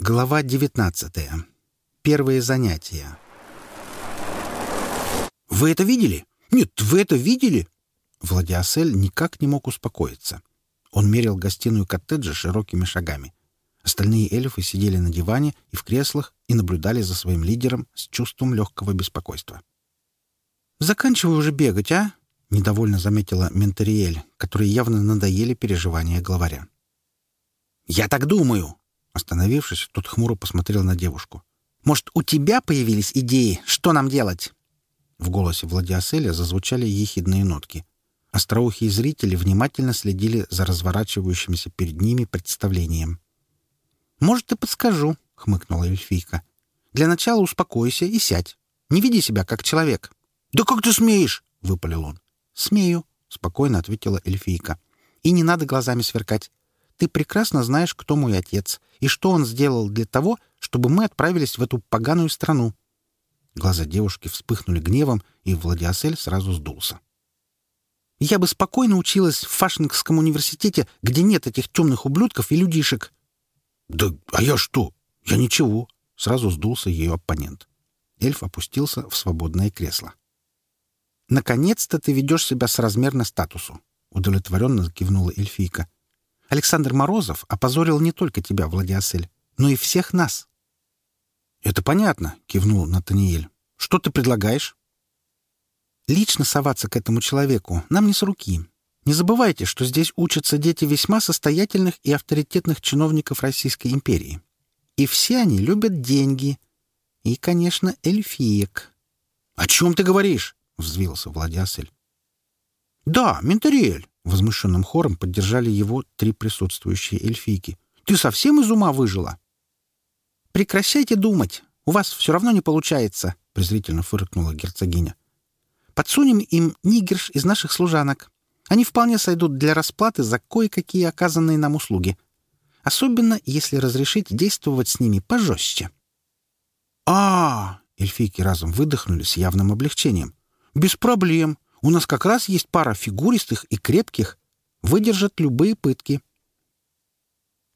Глава 19. Первые занятия. «Вы это видели? Нет, вы это видели?» Владиасель никак не мог успокоиться. Он мерил гостиную коттеджа широкими шагами. Остальные эльфы сидели на диване и в креслах и наблюдали за своим лидером с чувством легкого беспокойства. «Заканчивай уже бегать, а?» — недовольно заметила Ментериэль, которой явно надоели переживания главаря. «Я так думаю!» Остановившись, тот хмуро посмотрел на девушку. «Может, у тебя появились идеи? Что нам делать?» В голосе Владиаселя зазвучали ехидные нотки. Остроухие зрители внимательно следили за разворачивающимся перед ними представлением. «Может, и подскажу», — хмыкнула эльфийка. «Для начала успокойся и сядь. Не веди себя как человек». «Да как ты смеешь?» — выпалил он. «Смею», — спокойно ответила эльфийка. «И не надо глазами сверкать. Ты прекрасно знаешь, кто мой отец, и что он сделал для того, чтобы мы отправились в эту поганую страну». Глаза девушки вспыхнули гневом, и Владиасель сразу сдулся. «Я бы спокойно училась в Фашингском университете, где нет этих темных ублюдков и людишек». «Да а я что? Я ничего!» — сразу сдулся ее оппонент. Эльф опустился в свободное кресло. «Наконец-то ты ведешь себя с соразмерно статусу», — удовлетворенно кивнула эльфийка. Александр Морозов опозорил не только тебя, Владиасель, но и всех нас. «Это понятно», — кивнул Натаниэль. «Что ты предлагаешь?» «Лично соваться к этому человеку нам не с руки. Не забывайте, что здесь учатся дети весьма состоятельных и авторитетных чиновников Российской империи. И все они любят деньги. И, конечно, эльфиек». «О чем ты говоришь?» — взвился Владиасель. «Да, Ментериэль, Возмущенным хором поддержали его три присутствующие эльфийки. «Ты совсем из ума выжила?» «Прекращайте думать! У вас все равно не получается!» — презрительно фыркнула герцогиня. «Подсунем им нигерш из наших служанок. Они вполне сойдут для расплаты за кое-какие оказанные нам услуги. Особенно, если разрешить действовать с ними пожестче». «А-а-а!» — эльфийки разом выдохнули с явным облегчением. «Без проблем!» У нас как раз есть пара фигуристых и крепких, выдержат любые пытки.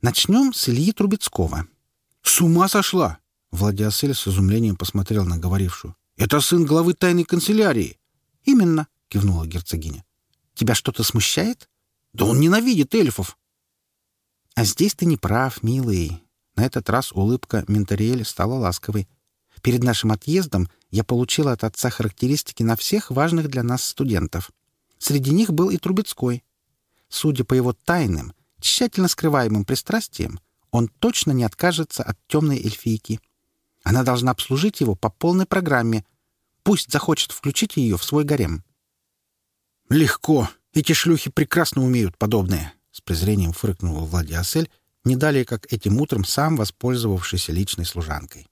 Начнем с Ильи Трубецкого. «С ума сошла!» — Владиасель с изумлением посмотрел на говорившую. «Это сын главы тайной канцелярии!» «Именно!» — кивнула герцогиня. «Тебя что-то смущает?» «Да он ненавидит эльфов!» «А здесь ты не прав, милый!» На этот раз улыбка Ментариэль стала ласковой. «Перед нашим отъездом я получила от отца характеристики на всех важных для нас студентов. Среди них был и Трубецкой. Судя по его тайным, тщательно скрываемым пристрастиям, он точно не откажется от темной эльфийки. Она должна обслужить его по полной программе. Пусть захочет включить ее в свой гарем. «Легко. Эти шлюхи прекрасно умеют подобное», — с презрением фыркнул фыркнула Владиасель, не далее как этим утром сам воспользовавшийся личной служанкой.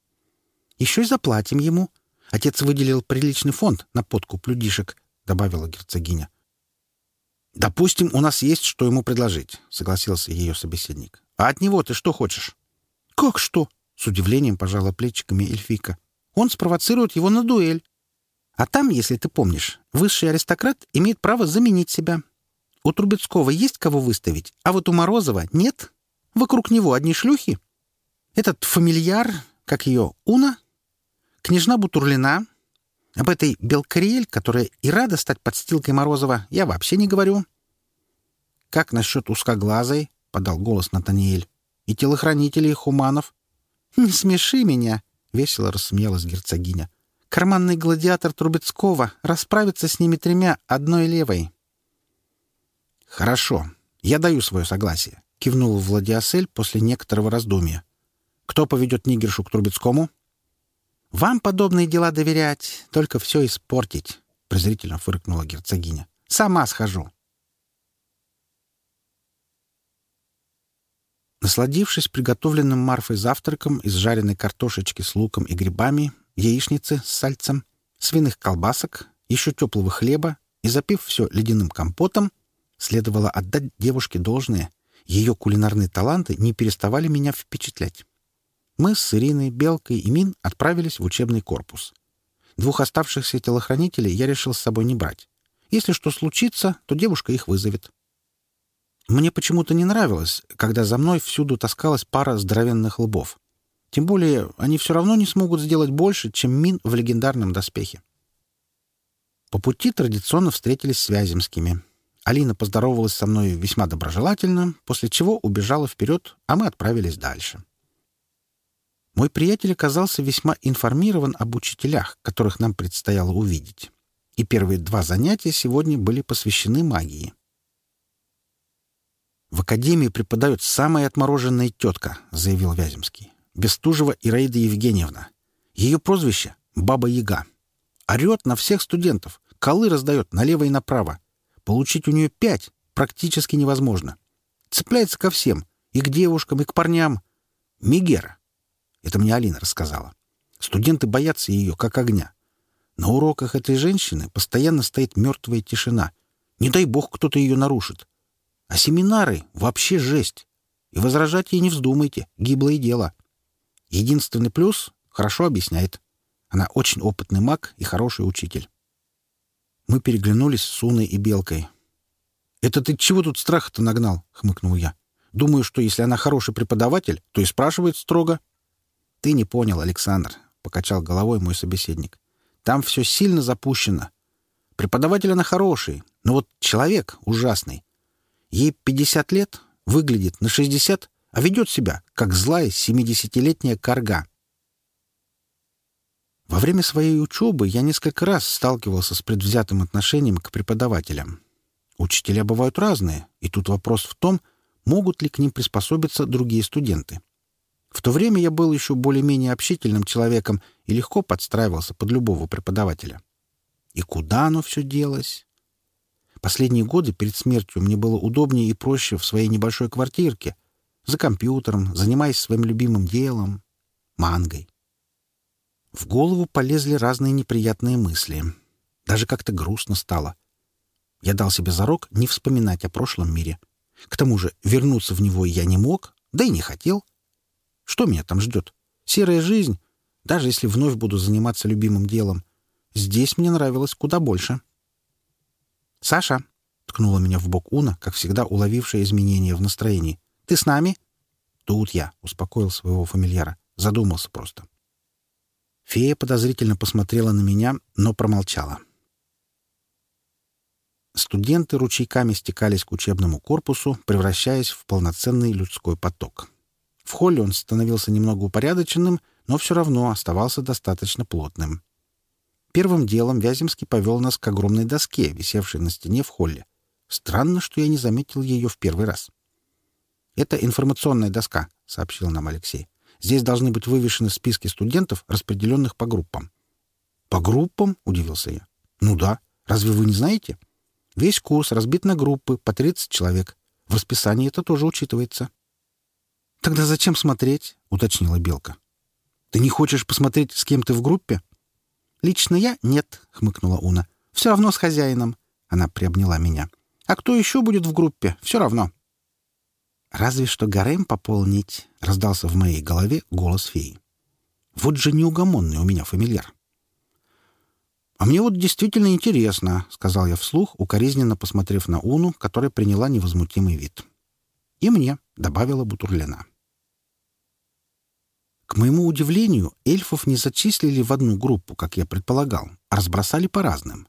«Еще и заплатим ему», Отец выделил приличный фонд на подкуп людишек», — добавила герцогиня. «Допустим, у нас есть, что ему предложить», — согласился ее собеседник. «А от него ты что хочешь?» «Как что?» — с удивлением пожала плечиками эльфийка. «Он спровоцирует его на дуэль. А там, если ты помнишь, высший аристократ имеет право заменить себя. У Трубецкого есть кого выставить, а вот у Морозова нет. Вокруг него одни шлюхи. Этот фамильяр, как ее, Уна, Княжна Бутурлина, об этой Белкариэль, которая и рада стать подстилкой Морозова, я вообще не говорю. — Как насчет узкоглазой? — подал голос Натаниэль. — И телохранителей Хуманов? — Не смеши меня! — весело рассмеялась герцогиня. — Карманный гладиатор Трубецкого расправится с ними тремя одной левой. — Хорошо, я даю свое согласие, — кивнул Владиасель после некоторого раздумья. — Кто поведет Нигершу к Трубецкому? — вам подобные дела доверять, только все испортить, — презрительно фыркнула герцогиня. — Сама схожу. Насладившись приготовленным Марфой завтраком из жареной картошечки с луком и грибами, яичницы с сальцем, свиных колбасок, еще теплого хлеба и запив все ледяным компотом, следовало отдать девушке должное. Ее кулинарные таланты не переставали меня впечатлять мы с Ириной, Белкой и Мин отправились в учебный корпус. Двух оставшихся телохранителей я решил с собой не брать. Если что случится, то девушка их вызовет. Мне почему-то не нравилось, когда за мной всюду таскалась пара здоровенных лбов. Тем более, они все равно не смогут сделать больше, чем Мин в легендарном доспехе. По пути традиционно встретились с Вяземскими. Алина поздоровалась со мной весьма доброжелательно, после чего убежала вперед, а мы отправились дальше. Мой приятель оказался весьма информирован об учителях, которых нам предстояло увидеть. И первые два занятия сегодня были посвящены магии. «В академии преподает самая отмороженная тетка», — заявил Вяземский. «Бестужева Ираида Евгеньевна. Ее прозвище — Баба Яга. Орет на всех студентов, колы раздает налево и направо. Получить у нее пять практически невозможно. Цепляется ко всем, и к девушкам, и к парням. Мегера. Это мне Алина рассказала. Студенты боятся ее, как огня. На уроках этой женщины постоянно стоит мертвая тишина. Не дай бог, кто-то ее нарушит. А семинары — вообще жесть. И возражать ей не вздумайте, гиблое дело. Единственный плюс — хорошо объясняет. Она очень опытный маг и хороший учитель. Мы переглянулись с Уной и Белкой. «Это ты чего тут страха-то нагнал?» — хмыкнул я. «Думаю, что если она хороший преподаватель, то и спрашивает строго, «Ты не понял, Александр», — покачал головой мой собеседник. «Там все сильно запущено. Преподаватель она хороший, но вот человек ужасный. Ей 50 лет, выглядит на 60, а ведет себя, как злая 70-летняя корга». Во время своей учебы я несколько раз сталкивался с предвзятым отношением к преподавателям. Учителя бывают разные, и тут вопрос в том, могут ли к ним приспособиться другие студенты. В то время я был еще более-менее общительным человеком и легко подстраивался под любого преподавателя. И куда оно все делось? Последние годы перед смертью мне было удобнее и проще в своей небольшой квартирке, за компьютером, занимаясь своим любимым делом — мангой. В голову полезли разные неприятные мысли. Даже как-то грустно стало. Я дал себе зарок не вспоминать о прошлом мире. К тому же вернуться в него я не мог, да и не хотел — что меня там ждет? Серая жизнь, даже если вновь буду заниматься любимым делом. Здесь мне нравилось куда больше. «Саша!» — ткнула меня в бок Уна, как всегда уловившая изменения в настроении. «Ты с нами?» «Тут я», — успокоил своего фамильяра. Задумался просто. Фея подозрительно посмотрела на меня, но промолчала. Студенты ручейками стекались к учебному корпусу, превращаясь в полноценный людской поток. В холле он становился немного упорядоченным, но все равно оставался достаточно плотным. Первым делом Вяземский повел нас к огромной доске, висевшей на стене в холле. Странно, что я не заметил ее в первый раз. «Это информационная доска», — сообщил нам Алексей. «Здесь должны быть вывешены списки студентов, распределенных по группам». «По группам?» — удивился я. «Ну да. Разве вы не знаете? Весь курс разбит на группы по 30 человек. В расписании это тоже учитывается». «Тогда зачем смотреть?» — уточнила Белка. «Ты не хочешь посмотреть, с кем ты в группе?» «Лично я — нет», — хмыкнула Уна. «Все равно с хозяином». Она приобняла меня. «А кто еще будет в группе? Все равно». «Разве что гарем пополнить», — раздался в моей голове голос феи. «Вот же неугомонный у меня фамильяр». «А мне вот действительно интересно», — сказал я вслух, укоризненно посмотрев на Уну, которая приняла невозмутимый вид и мне», — добавила Бутурлина. К моему удивлению, эльфов не зачислили в одну группу, как я предполагал, а разбросали по разным.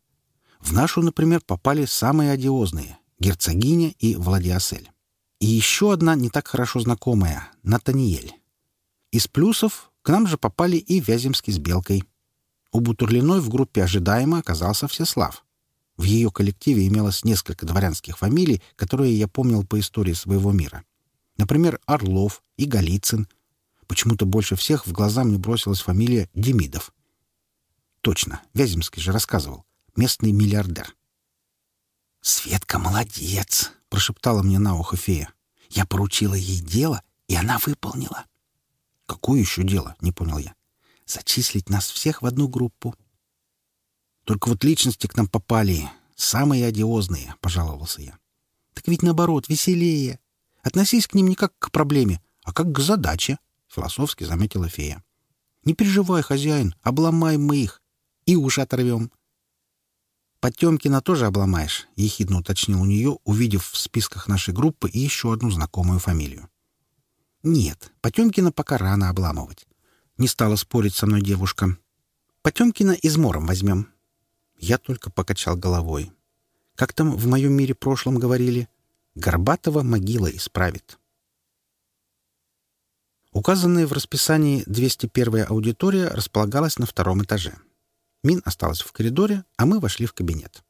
В нашу, например, попали самые одиозные — герцогиня и Владиасель. И еще одна не так хорошо знакомая — Натаниэль. Из плюсов к нам же попали и Вяземский с Белкой. У Бутурлиной в группе ожидаемо оказался Всеслав. В ее коллективе имелось несколько дворянских фамилий, которые я помнил по истории своего мира. Например, Орлов и Голицын. Почему-то больше всех в глаза мне бросилась фамилия Демидов. Точно, Вяземский же рассказывал. Местный миллиардер. «Светка молодец!» — прошептала мне на ухо фея. «Я поручила ей дело, и она выполнила». «Какое еще дело?» — не понял я. «Зачислить нас всех в одну группу», только вот личности к нам попали, самые одиозные, — пожаловался я. — Так ведь наоборот, веселее. Относись к ним не как к проблеме, а как к задаче, — философски заметила фея. — Не переживай, хозяин, обломаем мы их и уши оторвем. — Потемкина тоже обломаешь, — ехидно уточнил у нее, увидев в списках нашей группы еще одну знакомую фамилию. — Нет, Потемкина пока рано обламывать. Не стала спорить со мной девушка. — Потемкина измором возьмем. — я только покачал головой. Как там в моем мире прошлом говорили? Горбатова могила исправит. Указанная в расписании 201-я аудитория располагалась на втором этаже. Мин осталась в коридоре, а мы вошли в кабинет.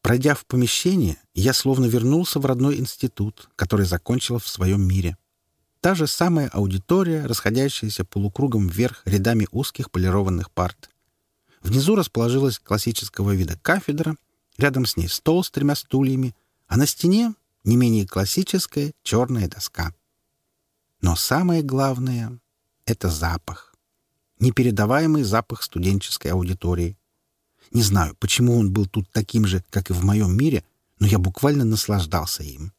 Пройдя в помещение, я словно вернулся в родной институт, который закончил в своем мире. Та же самая аудитория, расходящаяся полукругом вверх рядами узких полированных парт. Внизу расположилась классического вида кафедра, рядом с ней стол с тремя стульями, а на стене не менее классическая черная доска. Но самое главное — это запах. Непередаваемый запах студенческой аудитории. Не знаю, почему он был тут таким же, как и в моем мире, но я буквально наслаждался им.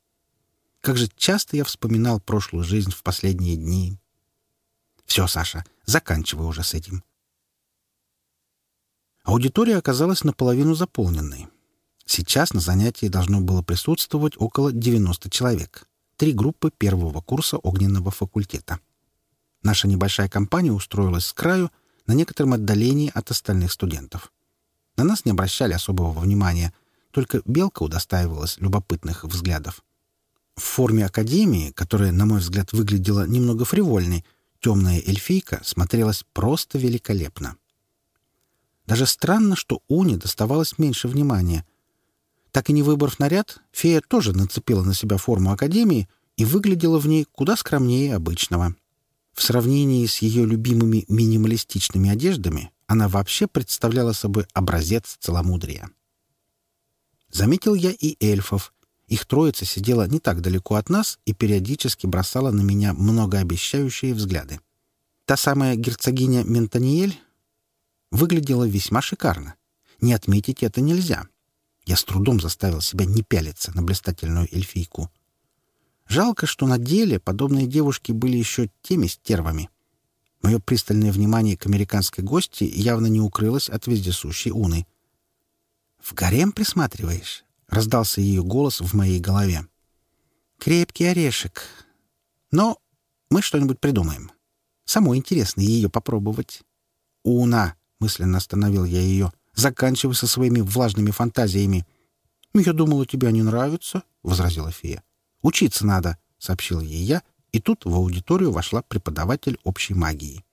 Как же часто я вспоминал прошлую жизнь в последние дни. Все, Саша, заканчивай уже с этим. Аудитория оказалась наполовину заполненной. Сейчас на занятии должно было присутствовать около 90 человек. Три группы первого курса огненного факультета. Наша небольшая компания устроилась с краю на некотором отдалении от остальных студентов. На нас не обращали особого внимания, только Белка удостаивалась любопытных взглядов. В форме академии, которая, на мой взгляд, выглядела немного фривольной, темная эльфийка смотрелась просто великолепно. Даже странно, что Уне доставалось меньше внимания. Так и не выбрав наряд, фея тоже нацепила на себя форму Академии и выглядела в ней куда скромнее обычного. В сравнении с ее любимыми минималистичными одеждами она вообще представляла собой образец целомудрия. Заметил я и эльфов. Их троица сидела не так далеко от нас и периодически бросала на меня многообещающие взгляды. Та самая герцогиня Ментаниель выглядело весьма шикарно. Не отметить это нельзя. Я с трудом заставил себя не пялиться на блистательную эльфийку. Жалко, что на деле подобные девушки были еще теми стервами. Мое пристальное внимание к американской гости явно не укрылось от вездесущей уны. «В гарем присматриваешь?» — раздался ее голос в моей голове. «Крепкий орешек. Но мы что-нибудь придумаем. Само интересно ее попробовать». «Уна!» мысленно остановил я ее, заканчивая со своими влажными фантазиями. «Я думала, тебе не нравится», — возразила фея. «Учиться надо», — сообщил ей я, и тут в аудиторию вошла преподаватель общей магии.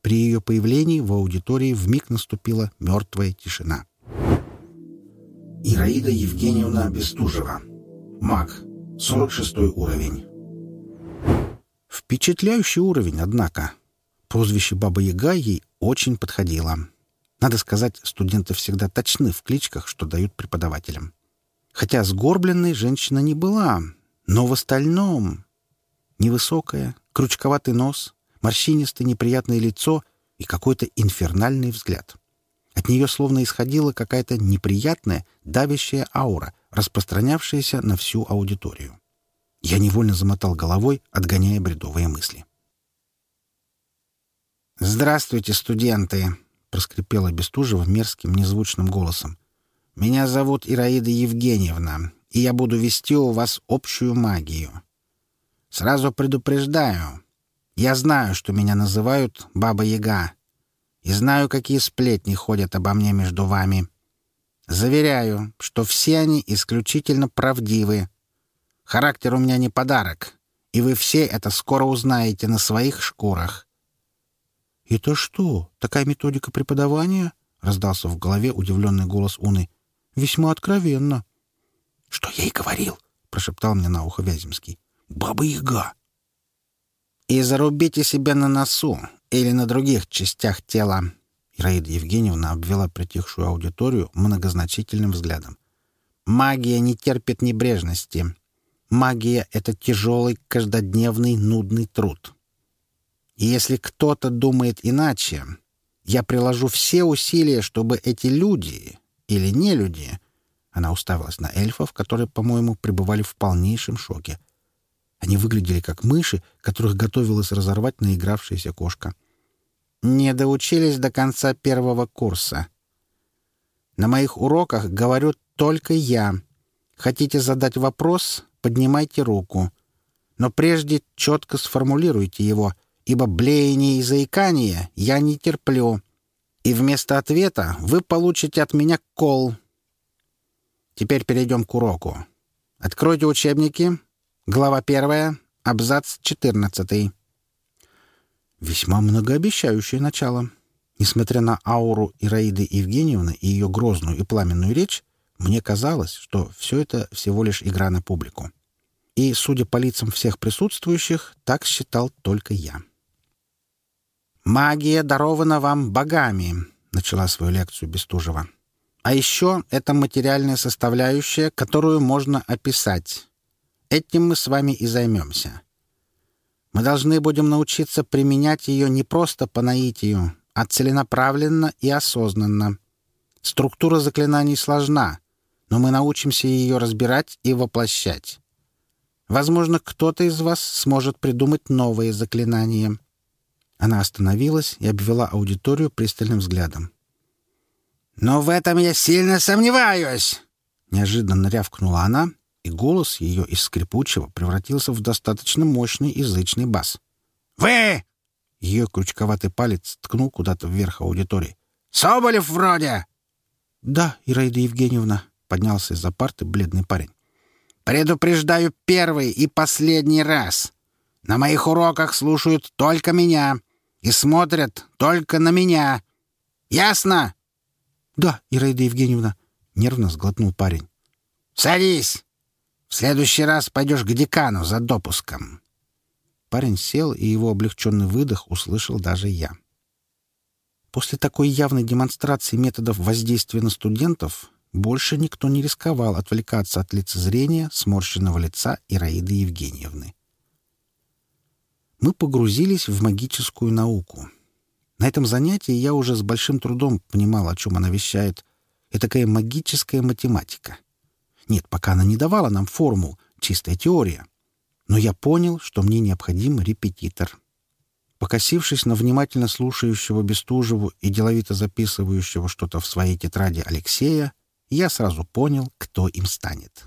При ее появлении в аудитории вмиг наступила мертвая тишина. Ираида Евгеньевна Бестужева. Маг. 46 уровень. Впечатляющий уровень, однако. Прозвище «Баба Яга» ей очень подходило. Надо сказать, студенты всегда точны в кличках, что дают преподавателям. Хотя сгорбленной женщина не была, но в остальном... Невысокая, крючковатый нос, морщинистое неприятное лицо и какой-то инфернальный взгляд. От нее словно исходила какая-то неприятная, давящая аура, распространявшаяся на всю аудиторию. Я невольно замотал головой, отгоняя бредовые мысли. «Здравствуйте, студенты!» проскрипела Бестужева мерзким незвучным голосом. «Меня зовут Ираида Евгеньевна, и я буду вести у вас общую магию. Сразу предупреждаю. Я знаю, что меня называют Баба-Яга, и знаю, какие сплетни ходят обо мне между вами. Заверяю, что все они исключительно правдивы. Характер у меня не подарок, и вы все это скоро узнаете на своих шкурах. «Это что, такая методика преподавания?» — раздался в голове удивленный голос Уны. «Весьма откровенно». «Что я и говорил?» — прошептал мне на ухо Вяземский. «Баба-яга!» «И зарубите себя на носу или на других частях тела!» Ираида Евгеньевна обвела притихшую аудиторию многозначительным взглядом. «Магия не терпит небрежности. Магия — это тяжелый, каждодневный, нудный труд. И если кто-то думает иначе, я приложу все усилия, чтобы эти люди или не люди. Она уставилась на эльфов, которые, по-моему, пребывали в полнейшем шоке. Они выглядели как мыши, которых готовилась разорвать наигравшаяся кошка. Не доучились до конца первого курса. На моих уроках говорю только я. Хотите задать вопрос? Поднимайте руку. Но прежде четко сформулируйте его — ибо блеяние и заикание я не терплю. И вместо ответа вы получите от меня кол. Теперь перейдем к уроку. Откройте учебники. Глава первая, абзац 14. Весьма многообещающее начало. Несмотря на ауру Ираиды Евгеньевны и ее грозную и пламенную речь, мне казалось, что все это всего лишь игра на публику. И, судя по лицам всех присутствующих, так считал только я. Магия дарована вам богами, начала свою лекцию Бестужева. А еще это материальная составляющая, которую можно описать. Этим мы с вами и займемся. Мы должны будем научиться применять ее не просто по наитию, а целенаправленно и осознанно. Структура заклинаний сложна, но мы научимся ее разбирать и воплощать. Возможно, кто-то из вас сможет придумать новые заклинания. Она остановилась и обвела аудиторию пристальным взглядом. «Но в этом я сильно сомневаюсь!» Неожиданно рявкнула она, и голос ее из скрипучего превратился в достаточно мощный язычный бас. «Вы!» Ее крючковатый палец ткнул куда-то вверх аудитории. «Соболев вроде!» «Да, Ираида Евгеньевна», — поднялся из-за парты бледный парень. «Предупреждаю первый и последний раз. На моих уроках слушают только меня и смотрят только на меня. Ясно?» «Да, Ираида Евгеньевна», — нервно сглотнул парень. «Садись! В следующий раз пойдешь к декану за допуском». Парень сел, и его облегченный выдох услышал даже я. После такой явной демонстрации методов воздействия на студентов больше никто не рисковал отвлекаться от лицезрения сморщенного лица Ираиды Евгеньевны мы погрузились в магическую науку. На этом занятии я уже с большим трудом понимал, о чем она вещает. Это такая магическая математика. Нет, пока она не давала нам формул, чистая теория. Но я понял, что мне необходим репетитор. Покосившись на внимательно слушающего Бестужеву и деловито записывающего что-то в своей тетради Алексея, я сразу понял, кто им станет.